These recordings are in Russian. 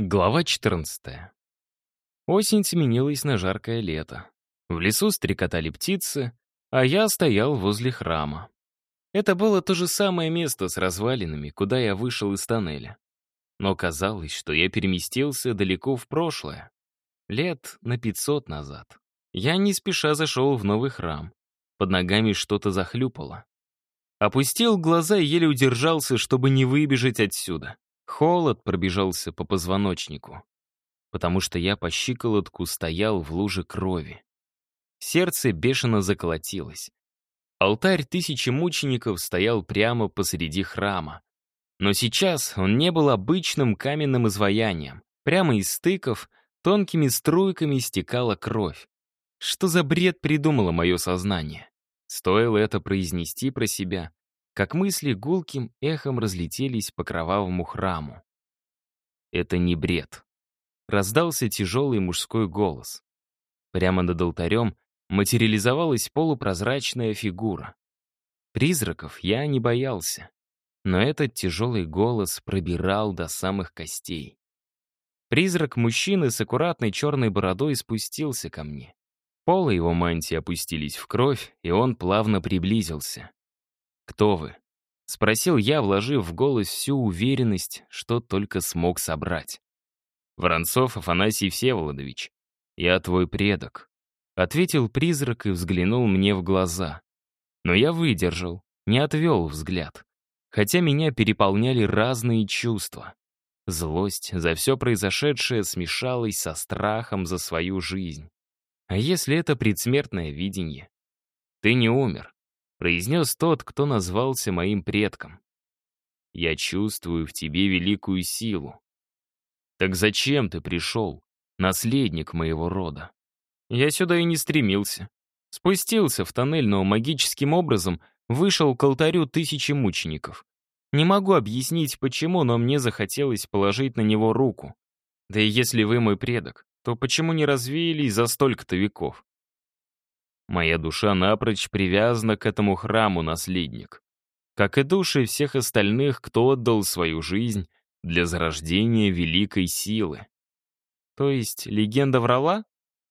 Глава 14. Осень сменилась на жаркое лето. В лесу стрекотали птицы, а я стоял возле храма. Это было то же самое место с развалинами, куда я вышел из тоннеля. Но казалось, что я переместился далеко в прошлое. Лет на 500 назад. Я не спеша зашел в новый храм. Под ногами что-то захлюпало. Опустил глаза и еле удержался, чтобы не выбежать отсюда. Холод пробежался по позвоночнику, потому что я по щиколотку стоял в луже крови. Сердце бешено заколотилось. Алтарь тысячи мучеников стоял прямо посреди храма. Но сейчас он не был обычным каменным изваянием. Прямо из стыков тонкими струйками стекала кровь. Что за бред придумало мое сознание? Стоило это произнести про себя, как мысли гулким эхом разлетелись по кровавому храму. Это не бред. Раздался тяжелый мужской голос. Прямо над алтарем материализовалась полупрозрачная фигура. Призраков я не боялся, но этот тяжелый голос пробирал до самых костей. Призрак мужчины с аккуратной черной бородой спустился ко мне. Полы его мантии опустились в кровь, и он плавно приблизился. «Кто вы?» — спросил я, вложив в голос всю уверенность, что только смог собрать. «Воронцов Афанасий Всеволодович, я твой предок», — ответил призрак и взглянул мне в глаза. Но я выдержал, не отвел взгляд, хотя меня переполняли разные чувства. Злость за все произошедшее смешалась со страхом за свою жизнь. А если это предсмертное видение? Ты не умер произнес тот, кто назвался моим предком. «Я чувствую в тебе великую силу. Так зачем ты пришел, наследник моего рода?» Я сюда и не стремился. Спустился в тоннель, но магическим образом вышел к алтарю тысячи мучеников. Не могу объяснить, почему, но мне захотелось положить на него руку. Да и если вы мой предок, то почему не развеялись за столько-то веков? Моя душа напрочь привязана к этому храму, наследник. Как и души всех остальных, кто отдал свою жизнь для зарождения великой силы. То есть легенда врала?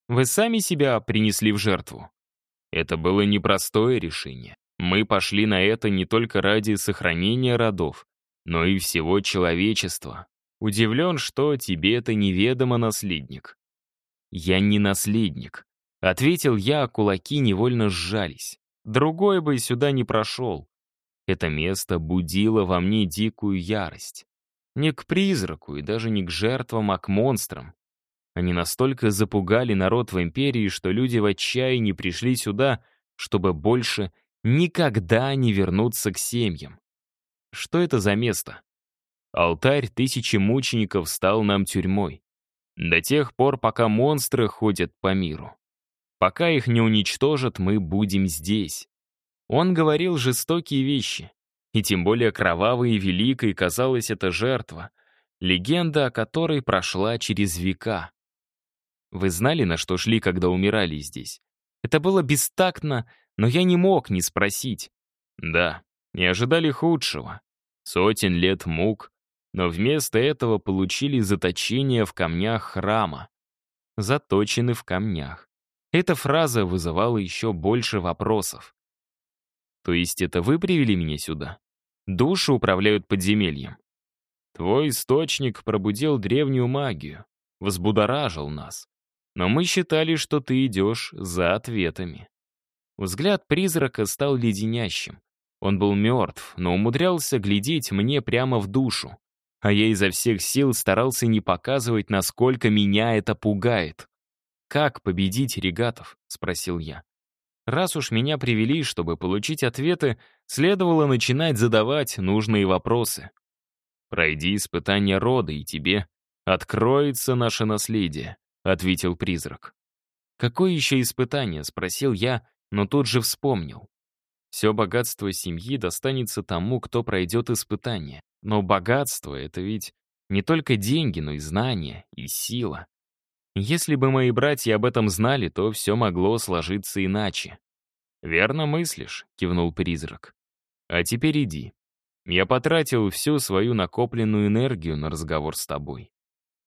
Вы сами себя принесли в жертву? Это было непростое решение. Мы пошли на это не только ради сохранения родов, но и всего человечества. Удивлен, что тебе это неведомо, наследник. Я не наследник. Ответил я, а кулаки невольно сжались. Другой бы сюда не прошел. Это место будило во мне дикую ярость. Не к призраку и даже не к жертвам, а к монстрам. Они настолько запугали народ в империи, что люди в отчаянии пришли сюда, чтобы больше никогда не вернуться к семьям. Что это за место? Алтарь тысячи мучеников стал нам тюрьмой. До тех пор, пока монстры ходят по миру. Пока их не уничтожат, мы будем здесь. Он говорил жестокие вещи. И тем более кровавой и великой казалась эта жертва, легенда о которой прошла через века. Вы знали, на что шли, когда умирали здесь? Это было бестактно, но я не мог не спросить. Да, не ожидали худшего. Сотен лет мук, но вместо этого получили заточение в камнях храма. Заточены в камнях. Эта фраза вызывала еще больше вопросов. То есть это вы привели меня сюда? Души управляют подземельем. Твой источник пробудил древнюю магию, взбудоражил нас. Но мы считали, что ты идешь за ответами. Взгляд призрака стал леденящим. Он был мертв, но умудрялся глядеть мне прямо в душу. А я изо всех сил старался не показывать, насколько меня это пугает. «Как победить регатов?» — спросил я. Раз уж меня привели, чтобы получить ответы, следовало начинать задавать нужные вопросы. «Пройди испытание рода, и тебе откроется наше наследие», — ответил призрак. «Какое еще испытание?» — спросил я, но тут же вспомнил. Все богатство семьи достанется тому, кто пройдет испытание. Но богатство — это ведь не только деньги, но и знания, и сила. Если бы мои братья об этом знали, то все могло сложиться иначе. «Верно мыслишь», — кивнул призрак. «А теперь иди. Я потратил всю свою накопленную энергию на разговор с тобой.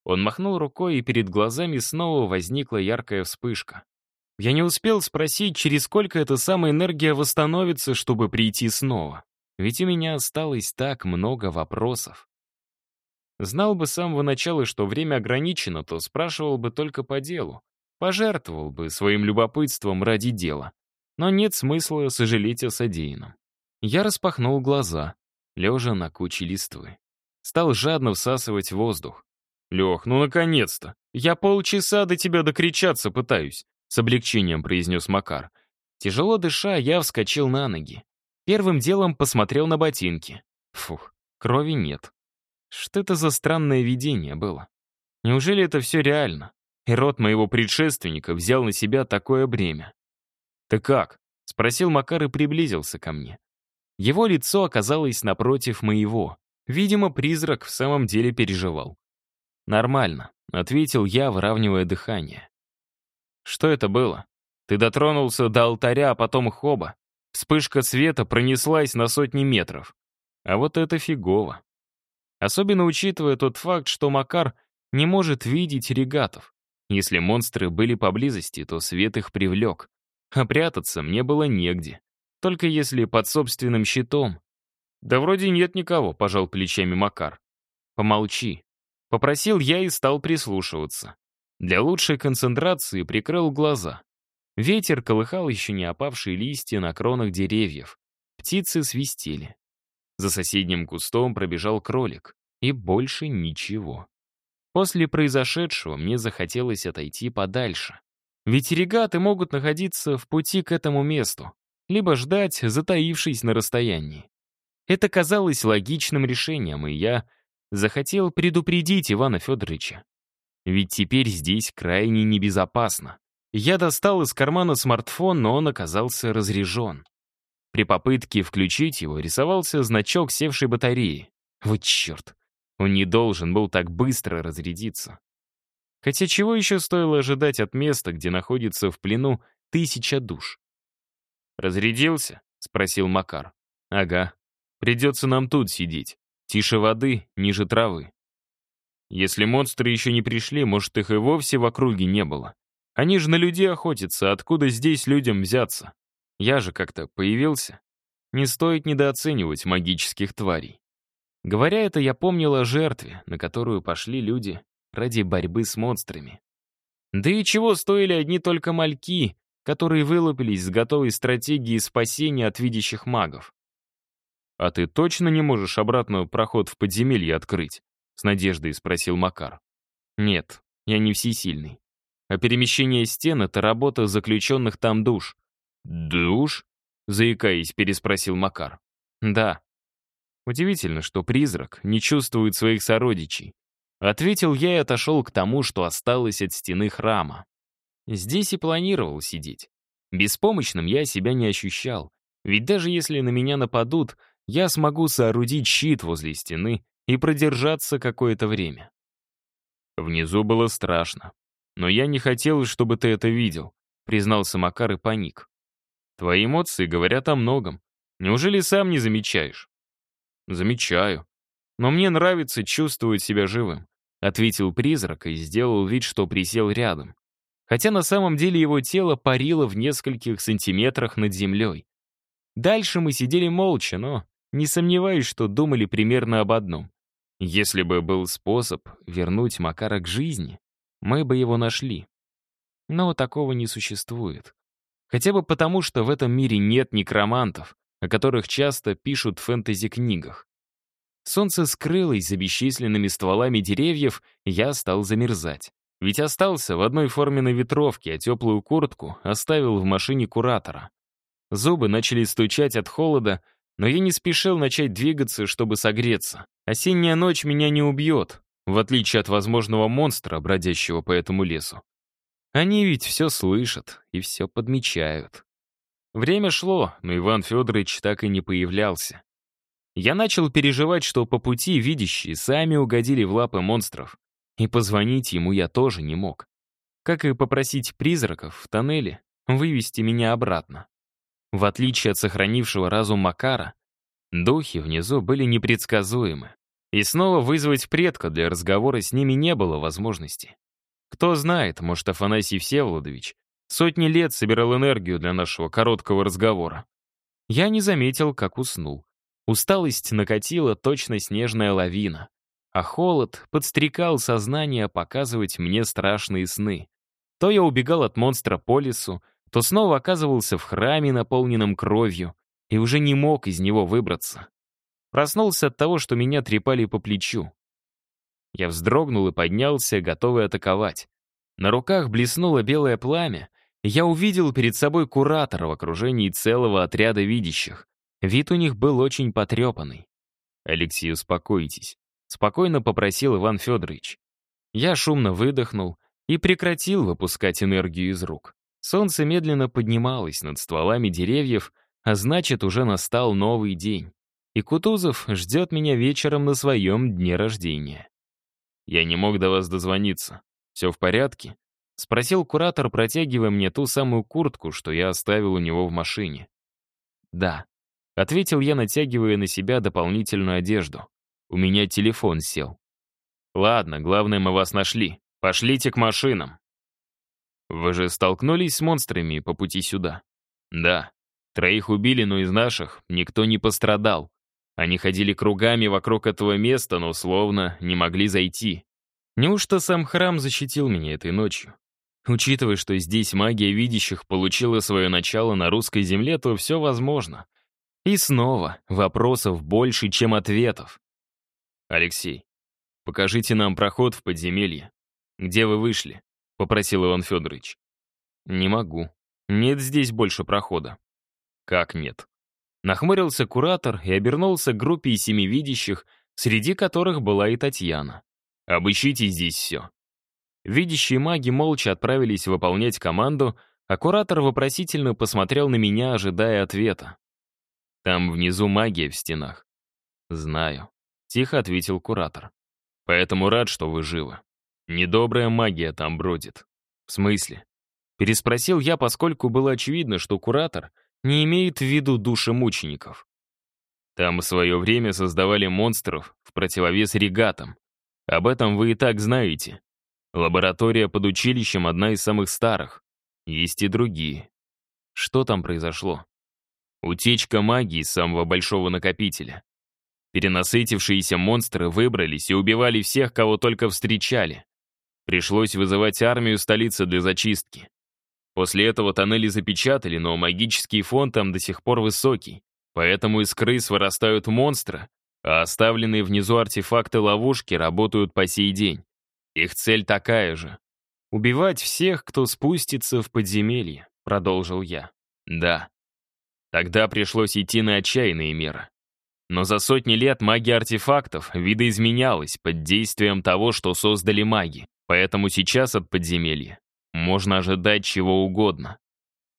Он махнул рукой, и перед глазами снова возникла яркая вспышка. Я не успел спросить, через сколько эта самая энергия восстановится, чтобы прийти снова. Ведь у меня осталось так много вопросов. Знал бы с самого начала, что время ограничено, то спрашивал бы только по делу. Пожертвовал бы своим любопытством ради дела. Но нет смысла сожалеть о содеянном. Я распахнул глаза, лежа на куче листвы. Стал жадно всасывать воздух. «Лех, ну наконец-то! Я полчаса до тебя докричаться пытаюсь», с облегчением произнес Макар. Тяжело дыша, я вскочил на ноги. Первым делом посмотрел на ботинки. Фух, крови нет. Что это за странное видение было? Неужели это все реально? И род моего предшественника взял на себя такое бремя. «Ты как?» — спросил Макар и приблизился ко мне. Его лицо оказалось напротив моего. Видимо, призрак в самом деле переживал. «Нормально», — ответил я, выравнивая дыхание. «Что это было? Ты дотронулся до алтаря, а потом хоба. Вспышка света пронеслась на сотни метров. А вот это фигово. Особенно учитывая тот факт, что Макар не может видеть регатов. Если монстры были поблизости, то свет их привлек. А прятаться мне было негде. Только если под собственным щитом. «Да вроде нет никого», — пожал плечами Макар. «Помолчи». Попросил я и стал прислушиваться. Для лучшей концентрации прикрыл глаза. Ветер колыхал еще не опавшие листья на кронах деревьев. Птицы свистели. За соседним кустом пробежал кролик. И больше ничего. После произошедшего мне захотелось отойти подальше. Ведь регаты могут находиться в пути к этому месту, либо ждать, затаившись на расстоянии. Это казалось логичным решением, и я захотел предупредить Ивана Федоровича. Ведь теперь здесь крайне небезопасно. Я достал из кармана смартфон, но он оказался разряжен. При попытке включить его рисовался значок севшей батареи. Вот черт, он не должен был так быстро разрядиться. Хотя чего еще стоило ожидать от места, где находится в плену тысяча душ? «Разрядился?» — спросил Макар. «Ага. Придется нам тут сидеть. Тише воды, ниже травы. Если монстры еще не пришли, может, их и вовсе в округе не было. Они же на людей охотятся, откуда здесь людям взяться? Я же как-то появился. Не стоит недооценивать магических тварей. Говоря это, я помнил о жертве, на которую пошли люди ради борьбы с монстрами. Да и чего стоили одни только мальки, которые вылупились с готовой стратегией спасения от видящих магов. «А ты точно не можешь обратно проход в подземелье открыть?» — с надеждой спросил Макар. «Нет, я не всесильный. А перемещение стен — это работа заключенных там душ». «Душ?» — заикаясь, переспросил Макар. «Да». Удивительно, что призрак не чувствует своих сородичей. Ответил я и отошел к тому, что осталось от стены храма. Здесь и планировал сидеть. Беспомощным я себя не ощущал, ведь даже если на меня нападут — я смогу соорудить щит возле стены и продержаться какое-то время. Внизу было страшно. Но я не хотел, чтобы ты это видел, признался Макар и паник. Твои эмоции говорят о многом. Неужели сам не замечаешь? Замечаю. Но мне нравится чувствовать себя живым, ответил призрак и сделал вид, что присел рядом. Хотя на самом деле его тело парило в нескольких сантиметрах над землей. Дальше мы сидели молча, но не сомневаюсь, что думали примерно об одном. Если бы был способ вернуть Макара к жизни, мы бы его нашли. Но такого не существует. Хотя бы потому, что в этом мире нет некромантов, о которых часто пишут в фэнтези-книгах. Солнце скрылось за бесчисленными стволами деревьев, я стал замерзать. Ведь остался в одной форменной ветровке, а теплую куртку оставил в машине куратора. Зубы начали стучать от холода, но я не спешил начать двигаться, чтобы согреться. Осенняя ночь меня не убьет, в отличие от возможного монстра, бродящего по этому лесу. Они ведь все слышат и все подмечают. Время шло, но Иван Федорович так и не появлялся. Я начал переживать, что по пути видящие сами угодили в лапы монстров, и позвонить ему я тоже не мог. Как и попросить призраков в тоннеле вывести меня обратно. В отличие от сохранившего разум Макара, духи внизу были непредсказуемы. И снова вызвать предка для разговора с ними не было возможности. Кто знает, может, Афанасий Всеволодович сотни лет собирал энергию для нашего короткого разговора. Я не заметил, как уснул. Усталость накатила точно снежная лавина, а холод подстрекал сознание показывать мне страшные сны. То я убегал от монстра по лесу, то снова оказывался в храме, наполненном кровью, и уже не мог из него выбраться. Проснулся от того, что меня трепали по плечу. Я вздрогнул и поднялся, готовый атаковать. На руках блеснуло белое пламя, я увидел перед собой куратора в окружении целого отряда видящих. Вид у них был очень потрепанный. «Алексей, успокойтесь», — спокойно попросил Иван Федорович. Я шумно выдохнул и прекратил выпускать энергию из рук. Солнце медленно поднималось над стволами деревьев, а значит, уже настал новый день. И Кутузов ждет меня вечером на своем дне рождения. Я не мог до вас дозвониться. Все в порядке? Спросил куратор, протягивая мне ту самую куртку, что я оставил у него в машине. Да. Ответил я, натягивая на себя дополнительную одежду. У меня телефон сел. Ладно, главное, мы вас нашли. Пошлите к машинам. Вы же столкнулись с монстрами по пути сюда? Да. Троих убили, но из наших никто не пострадал. Они ходили кругами вокруг этого места, но словно не могли зайти. Неужто сам храм защитил меня этой ночью? Учитывая, что здесь магия видящих получила свое начало на русской земле, то все возможно. И снова вопросов больше, чем ответов. «Алексей, покажите нам проход в подземелье. Где вы вышли?» — попросил Иван Федорович. «Не могу. Нет здесь больше прохода». «Как нет?» Нахмурился куратор и обернулся к группе из семи видящих, среди которых была и Татьяна. «Обыщите здесь все». Видящие маги молча отправились выполнять команду, а куратор вопросительно посмотрел на меня, ожидая ответа. «Там внизу магия в стенах». «Знаю», — тихо ответил куратор. «Поэтому рад, что вы живы. Недобрая магия там бродит». «В смысле?» Переспросил я, поскольку было очевидно, что куратор не имеет в виду души мучеников. Там в свое время создавали монстров в противовес регатам. Об этом вы и так знаете. Лаборатория под училищем одна из самых старых. Есть и другие. Что там произошло? Утечка магии самого большого накопителя. Перенасытившиеся монстры выбрались и убивали всех, кого только встречали. Пришлось вызывать армию столицы для зачистки. После этого тоннели запечатали, но магический фон там до сих пор высокий, поэтому из крыс вырастают монстры, а оставленные внизу артефакты-ловушки работают по сей день. Их цель такая же — убивать всех, кто спустится в подземелье, продолжил я. Да. Тогда пришлось идти на отчаянные меры. Но за сотни лет магия артефактов видоизменялась под действием того, что создали маги, поэтому сейчас от подземелья можно ожидать чего угодно.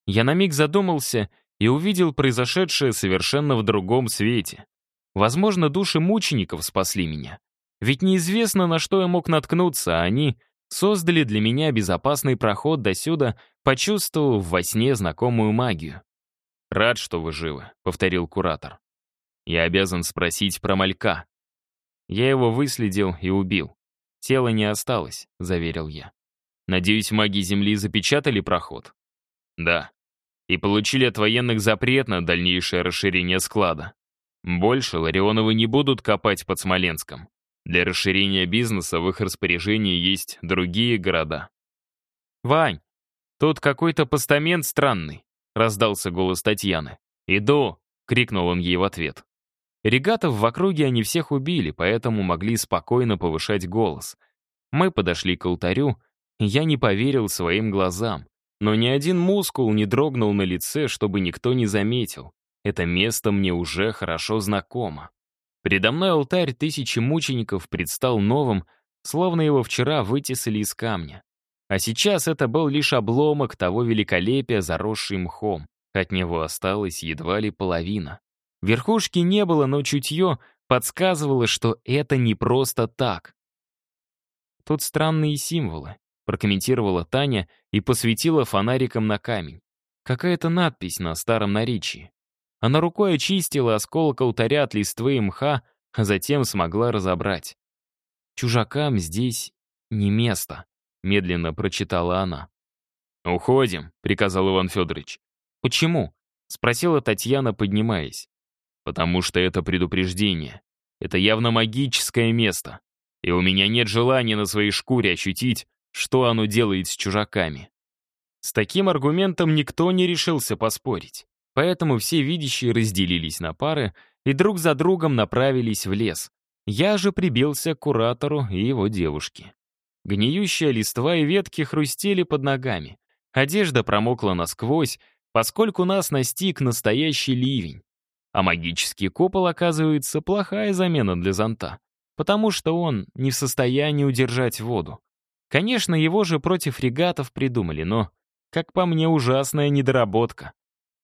Я на миг задумался и увидел произошедшее совершенно в другом свете. Возможно, души мучеников спасли меня. Ведь неизвестно, на что я мог наткнуться, а они создали для меня безопасный проход до сюда, почувствовав во сне знакомую магию. «Рад, что вы живы», — повторил куратор. «Я обязан спросить про малька». Я его выследил и убил. Тела не осталось», — заверил я. Надеюсь, маги Земли запечатали проход? Да. И получили от военных запрет на дальнейшее расширение склада. Больше Ларионовы не будут копать под Смоленском. Для расширения бизнеса в их распоряжении есть другие города. «Вань, тут какой-то постамент странный», — раздался голос Татьяны. «Иду!» — крикнул он ей в ответ. Регатов в округе они всех убили, поэтому могли спокойно повышать голос. Мы подошли к алтарю, я не поверил своим глазам. Но ни один мускул не дрогнул на лице, чтобы никто не заметил. Это место мне уже хорошо знакомо. Передо мной алтарь тысячи мучеников предстал новым, словно его вчера вытесали из камня. А сейчас это был лишь обломок того великолепия, заросший мхом. От него осталась едва ли половина. Верхушки не было, но чутье подсказывало, что это не просто так. Тут странные символы прокомментировала Таня и посветила фонариком на камень. Какая-то надпись на старом наречии. Она рукой очистила осколок алтаря от листвы и мха, а затем смогла разобрать. «Чужакам здесь не место», — медленно прочитала она. «Уходим», — приказал Иван Федорович. «Почему?» — спросила Татьяна, поднимаясь. «Потому что это предупреждение. Это явно магическое место. И у меня нет желания на своей шкуре ощутить, что оно делает с чужаками». С таким аргументом никто не решился поспорить. Поэтому все видящие разделились на пары и друг за другом направились в лес. Я же прибился к куратору и его девушке. Гниющая листва и ветки хрустели под ногами. Одежда промокла насквозь, поскольку нас настиг настоящий ливень. А магический купол, оказывается, плохая замена для зонта, потому что он не в состоянии удержать воду. Конечно, его же против регатов придумали, но, как по мне, ужасная недоработка.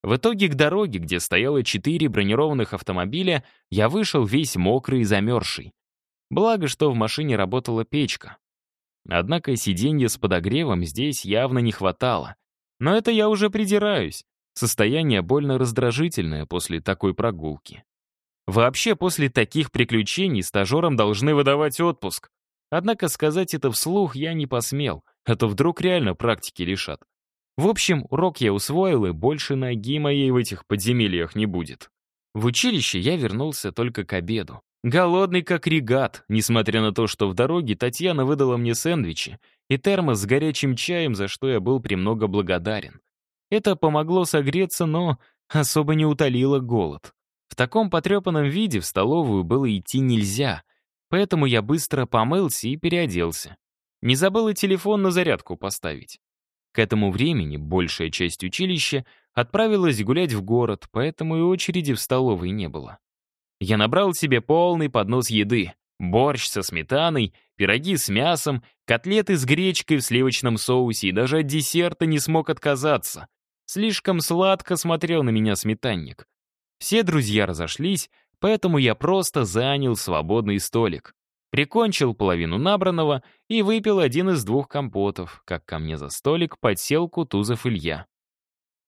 В итоге к дороге, где стояло четыре бронированных автомобиля, я вышел весь мокрый и замерзший. Благо, что в машине работала печка. Однако сиденья с подогревом здесь явно не хватало. Но это я уже придираюсь. Состояние больно раздражительное после такой прогулки. Вообще, после таких приключений стажерам должны выдавать отпуск. Однако сказать это вслух я не посмел, а то вдруг реально практики лишат. В общем, урок я усвоил, и больше ноги моей в этих подземельях не будет. В училище я вернулся только к обеду. Голодный как регат, несмотря на то, что в дороге Татьяна выдала мне сэндвичи и термос с горячим чаем, за что я был премного благодарен. Это помогло согреться, но особо не утолило голод. В таком потрепанном виде в столовую было идти нельзя, поэтому я быстро помылся и переоделся. Не забыл и телефон на зарядку поставить. К этому времени большая часть училища отправилась гулять в город, поэтому и очереди в столовой не было. Я набрал себе полный поднос еды. Борщ со сметаной, пироги с мясом, котлеты с гречкой в сливочном соусе и даже от десерта не смог отказаться. Слишком сладко смотрел на меня сметанник. Все друзья разошлись, поэтому я просто занял свободный столик. Прикончил половину набранного и выпил один из двух компотов, как ко мне за столик подсел Кутузов Илья.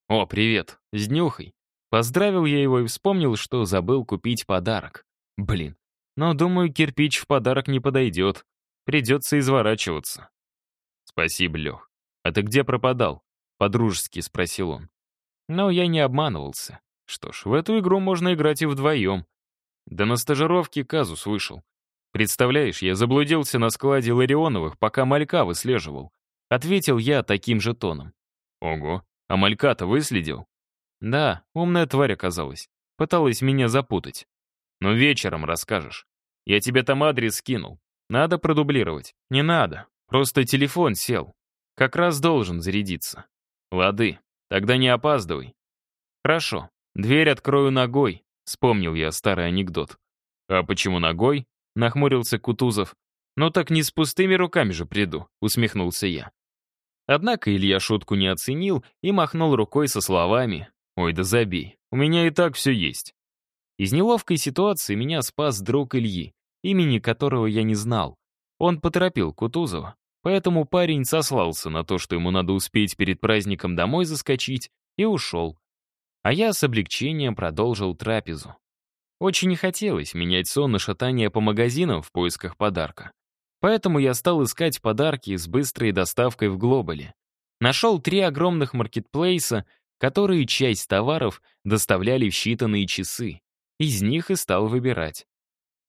«О, привет, с днюхой!» Поздравил я его и вспомнил, что забыл купить подарок. Блин, но, думаю, кирпич в подарок не подойдет. Придется изворачиваться. Спасибо, Лех. А ты где пропадал? По-дружески спросил он. Но я не обманывался. Что ж, в эту игру можно играть и вдвоем. Да на стажировке казус вышел. Представляешь, я заблудился на складе Ларионовых, пока малька выслеживал. Ответил я таким же тоном. Ого, а малька-то выследил? Да, умная тварь оказалась. Пыталась меня запутать. Но вечером расскажешь. Я тебе там адрес скинул. Надо продублировать. Не надо. Просто телефон сел. Как раз должен зарядиться. Лады, тогда не опаздывай. Хорошо. Дверь открою ногой. Вспомнил я старый анекдот. А почему ногой? Нахмурился Кутузов. «Ну так не с пустыми руками же приду», — усмехнулся я. Однако Илья шутку не оценил и махнул рукой со словами «Ой, да забей, у меня и так все есть». Из неловкой ситуации меня спас друг Ильи, имени которого я не знал. Он поторопил Кутузова, поэтому парень сослался на то, что ему надо успеть перед праздником домой заскочить, и ушел. А я с облегчением продолжил трапезу. Очень не хотелось менять сон на шатание по магазинам в поисках подарка. Поэтому я стал искать подарки с быстрой доставкой в Глобале. Нашел три огромных маркетплейса, которые часть товаров доставляли в считанные часы. Из них и стал выбирать.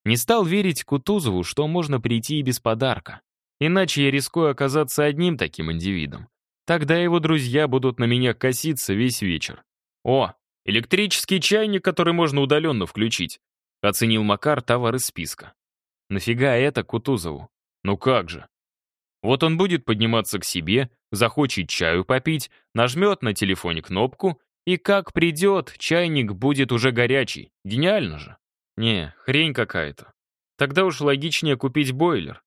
Не стал верить Кутузову, что можно прийти и без подарка. Иначе я рискую оказаться одним таким индивидом. Тогда его друзья будут на меня коситься весь вечер. О, Электрический чайник, который можно удаленно включить. Оценил Макар товар из списка. Нафига это Кутузову? Ну как же? Вот он будет подниматься к себе, захочет чаю попить, нажмет на телефоне кнопку, и как придет, чайник будет уже горячий. Гениально же. Не, хрень какая-то. Тогда уж логичнее купить бойлер.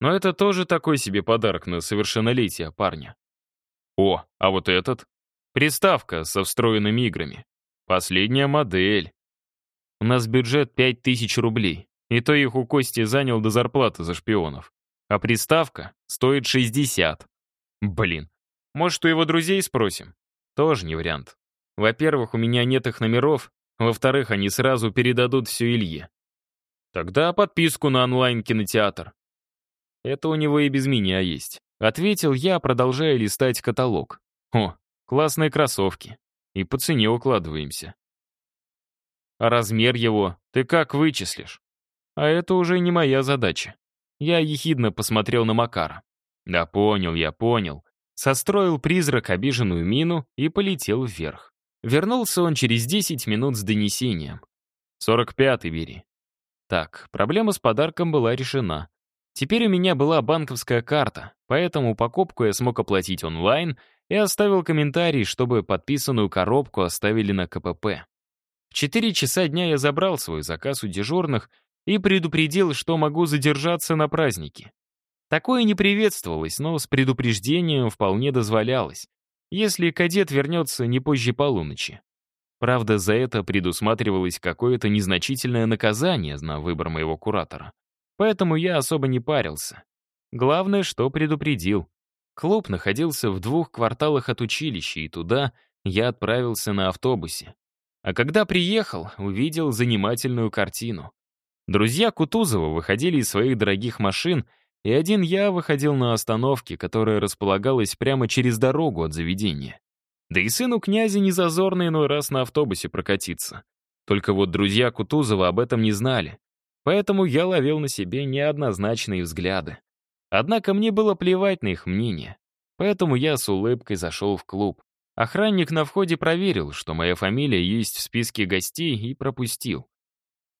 Но это тоже такой себе подарок на совершеннолетие парня. О, а вот этот? Приставка со встроенными играми. Последняя модель. У нас бюджет 5000 рублей. И то их у Кости занял до зарплаты за шпионов. А приставка стоит 60. Блин. Может, у его друзей спросим? Тоже не вариант. Во-первых, у меня нет их номеров. Во-вторых, они сразу передадут все Илье. Тогда подписку на онлайн-кинотеатр. Это у него и без меня есть. Ответил я, продолжая листать каталог. О, классные кроссовки. И по цене укладываемся. А размер его ты как вычислишь? А это уже не моя задача. Я ехидно посмотрел на Макара. Да понял, я понял. Состроил призрак обиженную мину и полетел вверх. Вернулся он через 10 минут с донесением. «Сорок пятый бери». Так, проблема с подарком была решена. Теперь у меня была банковская карта, поэтому покупку я смог оплатить онлайн и оставил комментарий, чтобы подписанную коробку оставили на КПП. В 4 часа дня я забрал свой заказ у дежурных и предупредил, что могу задержаться на празднике. Такое не приветствовалось, но с предупреждением вполне дозволялось, если кадет вернется не позже полуночи. Правда, за это предусматривалось какое-то незначительное наказание на выбор моего куратора. Поэтому я особо не парился. Главное, что предупредил. Клуб находился в двух кварталах от училища, и туда я отправился на автобусе. А когда приехал, увидел занимательную картину. Друзья Кутузова выходили из своих дорогих машин, и один я выходил на остановке, которая располагалась прямо через дорогу от заведения. Да и сыну князя не зазорно иной раз на автобусе прокатиться. Только вот друзья Кутузова об этом не знали. Поэтому я ловил на себе неоднозначные взгляды. Однако мне было плевать на их мнение. Поэтому я с улыбкой зашел в клуб. Охранник на входе проверил, что моя фамилия есть в списке гостей, и пропустил.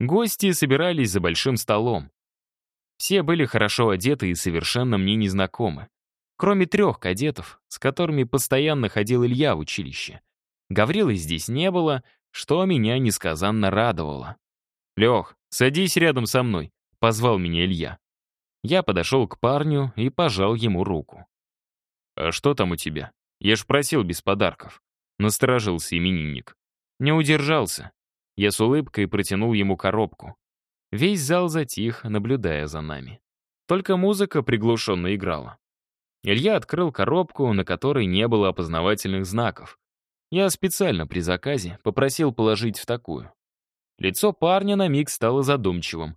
Гости собирались за большим столом. Все были хорошо одеты и совершенно мне незнакомы. Кроме трех кадетов, с которыми постоянно ходил Илья в училище. Гаврилы здесь не было, что меня несказанно радовало. «Лех, садись рядом со мной», — позвал меня Илья. Я подошел к парню и пожал ему руку. «А что там у тебя? Я ж просил без подарков», — насторожился именинник. Не удержался. Я с улыбкой протянул ему коробку. Весь зал затих, наблюдая за нами. Только музыка приглушенно играла. Илья открыл коробку, на которой не было опознавательных знаков. Я специально при заказе попросил положить в такую. Лицо парня на миг стало задумчивым,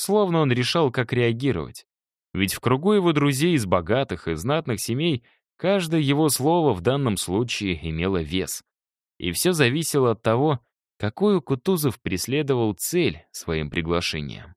словно он решал, как реагировать. Ведь в кругу его друзей из богатых и знатных семей каждое его слово в данном случае имело вес. И все зависело от того, какую Кутузов преследовал цель своим приглашением.